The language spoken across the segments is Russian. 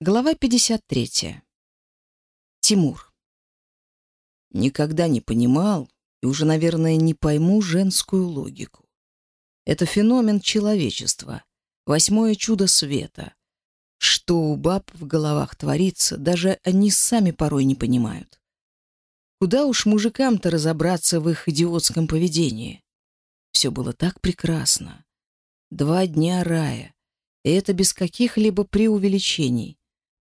Глава 53. Тимур. Никогда не понимал и уже, наверное, не пойму женскую логику. Это феномен человечества, восьмое чудо света. Что у баб в головах творится, даже они сами порой не понимают. Куда уж мужикам-то разобраться в их идиотском поведении? Все было так прекрасно. Два дня рая, и это без каких-либо преувеличений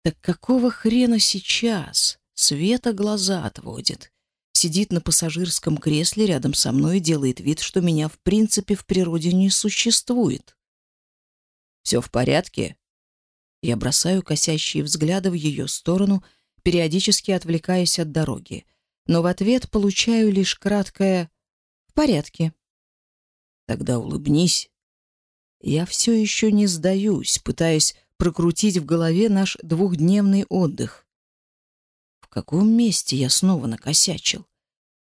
так какого хрена сейчас? Света глаза отводит. Сидит на пассажирском кресле рядом со мной и делает вид, что меня в принципе в природе не существует. «Все в порядке?» Я бросаю косящие взгляды в ее сторону, периодически отвлекаясь от дороги, но в ответ получаю лишь краткое «в порядке». «Тогда улыбнись». Я все еще не сдаюсь, пытаясь прокрутить в голове наш двухдневный отдых. В каком месте я снова накосячил?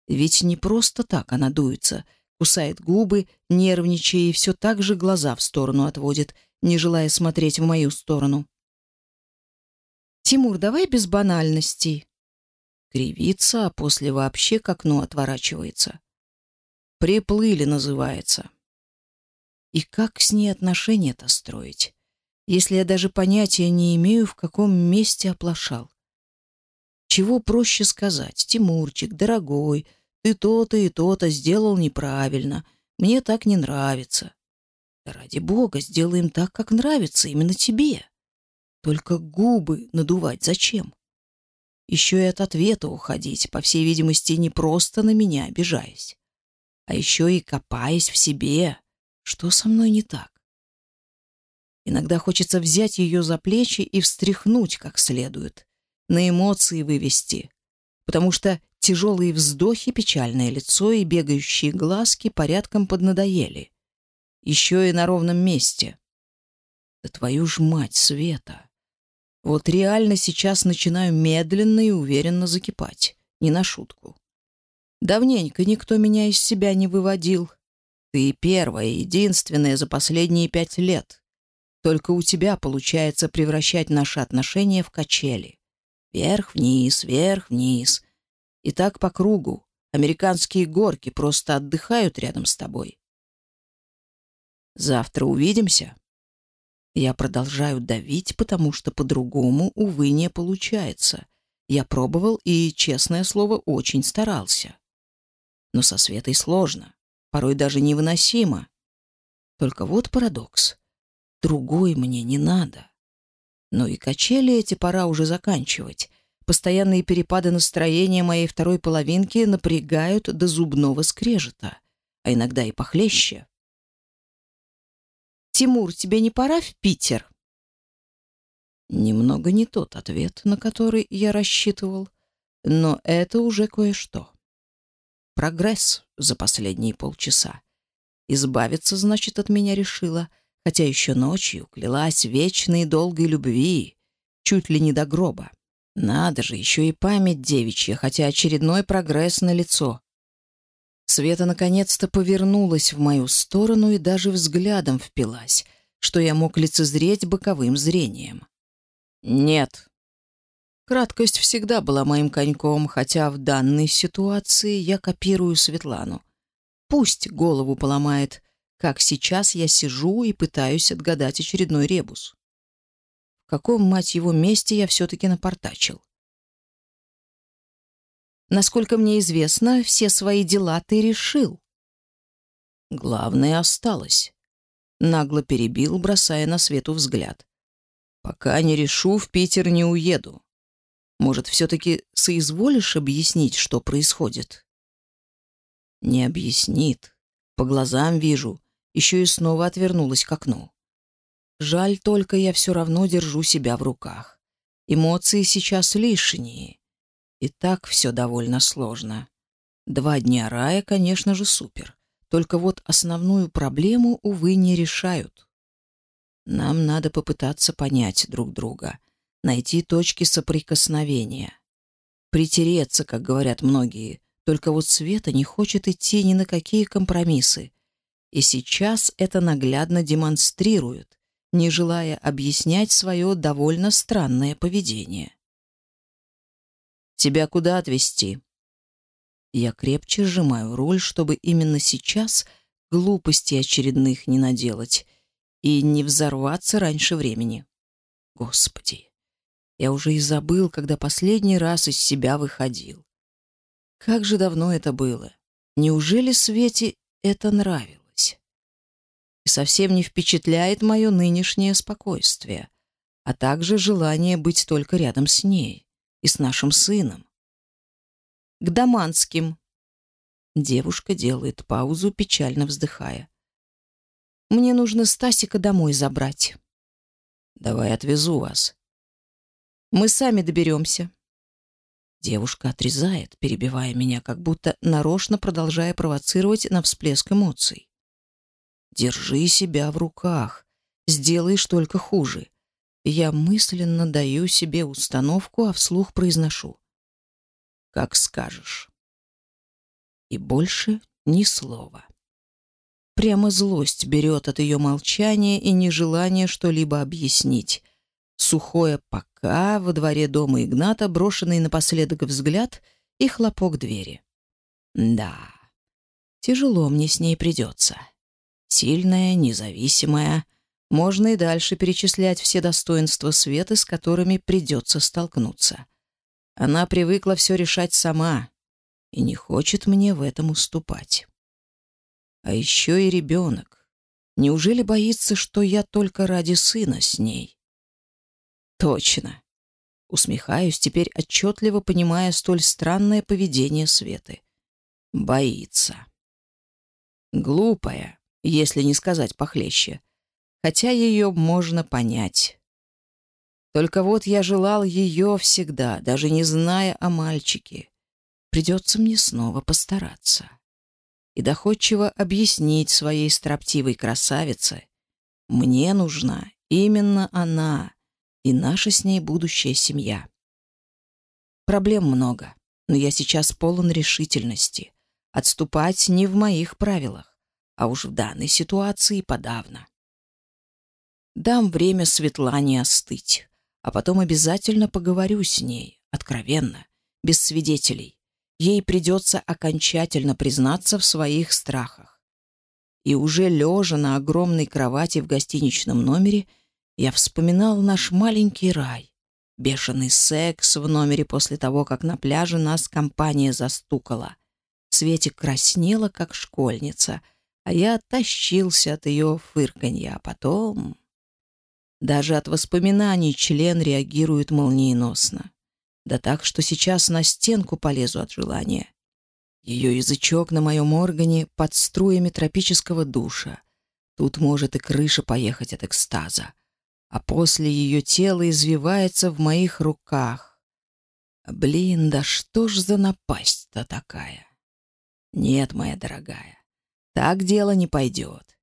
Ведь не просто так она дуется, кусает губы, нервничая и все так же глаза в сторону отводит, не желая смотреть в мою сторону. «Тимур, давай без банальностей!» Кривится, а после вообще к окну отворачивается. «Приплыли» называется. И как с ней отношения-то строить? если я даже понятия не имею, в каком месте оплошал. Чего проще сказать? Тимурчик, дорогой, ты то-то и то-то сделал неправильно. Мне так не нравится. Да ради бога, сделаем так, как нравится именно тебе. Только губы надувать зачем? Еще и от ответа уходить, по всей видимости, не просто на меня обижаясь, а еще и копаясь в себе. Что со мной не так? Иногда хочется взять ее за плечи и встряхнуть как следует, на эмоции вывести, потому что тяжелые вздохи, печальное лицо и бегающие глазки порядком поднадоели. Еще и на ровном месте. Да твою ж мать, Света! Вот реально сейчас начинаю медленно и уверенно закипать, не на шутку. Давненько никто меня из себя не выводил. Ты первая, единственная за последние пять лет. Только у тебя получается превращать наши отношения в качели. Вверх-вниз, вверх-вниз. И так по кругу. Американские горки просто отдыхают рядом с тобой. Завтра увидимся. Я продолжаю давить, потому что по-другому, увы, не получается. Я пробовал и, честное слово, очень старался. Но со Светой сложно, порой даже невыносимо. Только вот парадокс. Другой мне не надо. Но и качели эти пора уже заканчивать. Постоянные перепады настроения моей второй половинки напрягают до зубного скрежета, а иногда и похлеще. «Тимур, тебе не пора в Питер?» Немного не тот ответ, на который я рассчитывал, но это уже кое-что. Прогресс за последние полчаса. Избавиться, значит, от меня решила — хотя еще ночью клялась вечной долгой любви, чуть ли не до гроба. Надо же, еще и память девичья, хотя очередной прогресс на лицо. Света наконец-то повернулась в мою сторону и даже взглядом впилась, что я мог лицезреть боковым зрением. «Нет». Краткость всегда была моим коньком, хотя в данной ситуации я копирую Светлану. Пусть голову поломает, как сейчас я сижу и пытаюсь отгадать очередной ребус. В каком, мать его, месте я все-таки напортачил? Насколько мне известно, все свои дела ты решил. Главное осталось. Нагло перебил, бросая на свету взгляд. Пока не решу, в Питер не уеду. Может, все-таки соизволишь объяснить, что происходит? Не объяснит. По глазам вижу. еще и снова отвернулась к окну. Жаль только, я все равно держу себя в руках. Эмоции сейчас лишние. И так все довольно сложно. Два дня рая, конечно же, супер. Только вот основную проблему, увы, не решают. Нам надо попытаться понять друг друга, найти точки соприкосновения. Притереться, как говорят многие. Только вот Света не хочет идти ни на какие компромиссы. И сейчас это наглядно демонстрирует, не желая объяснять свое довольно странное поведение. «Тебя куда отвезти?» Я крепче сжимаю руль, чтобы именно сейчас глупостей очередных не наделать и не взорваться раньше времени. Господи, я уже и забыл, когда последний раз из себя выходил. Как же давно это было. Неужели Свете это нравилось? И совсем не впечатляет мое нынешнее спокойствие, а также желание быть только рядом с ней и с нашим сыном. К Даманским. Девушка делает паузу, печально вздыхая. Мне нужно Стасика домой забрать. Давай отвезу вас. Мы сами доберемся. Девушка отрезает, перебивая меня, как будто нарочно продолжая провоцировать на всплеск эмоций. Держи себя в руках. Сделаешь только хуже. Я мысленно даю себе установку, а вслух произношу. Как скажешь. И больше ни слова. Прямо злость берет от ее молчания и нежелания что-либо объяснить. Сухое «пока» во дворе дома Игната, брошенный напоследок взгляд и хлопок двери. Да, тяжело мне с ней придется сильная, независимая. Можно и дальше перечислять все достоинства Светы, с которыми придется столкнуться. Она привыкла все решать сама и не хочет мне в этом уступать. А еще и ребенок. Неужели боится, что я только ради сына с ней? Точно. Усмехаюсь, теперь отчетливо понимая столь странное поведение Светы. Боится. Глупая, если не сказать похлеще. Хотя ее можно понять. Только вот я желал ее всегда, даже не зная о мальчике. Придется мне снова постараться. И доходчиво объяснить своей строптивой красавице. Мне нужна именно она и наша с ней будущая семья. Проблем много, но я сейчас полон решительности. Отступать не в моих правилах а уж в данной ситуации подавно. Дам время Светлане остыть, а потом обязательно поговорю с ней, откровенно, без свидетелей. Ей придется окончательно признаться в своих страхах. И уже лежа на огромной кровати в гостиничном номере, я вспоминал наш маленький рай, бешеный секс в номере после того, как на пляже нас компания застукала. Светик краснела, как школьница — а я оттащился от ее фырканья, а потом... Даже от воспоминаний член реагирует молниеносно. Да так, что сейчас на стенку полезу от желания. Ее язычок на моем органе под струями тропического душа. Тут может и крыша поехать от экстаза. А после ее тело извивается в моих руках. Блин, да что ж за напасть-то Так дело не пойдет.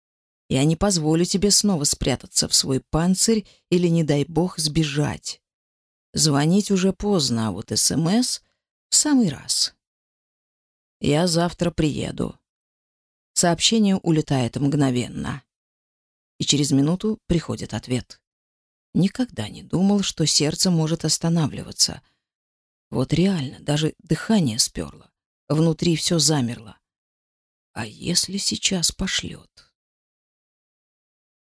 Я не позволю тебе снова спрятаться в свой панцирь или, не дай бог, сбежать. Звонить уже поздно, а вот СМС — в самый раз. Я завтра приеду. Сообщение улетает мгновенно. И через минуту приходит ответ. Никогда не думал, что сердце может останавливаться. Вот реально, даже дыхание сперло. Внутри все замерло. А если сейчас пошлет?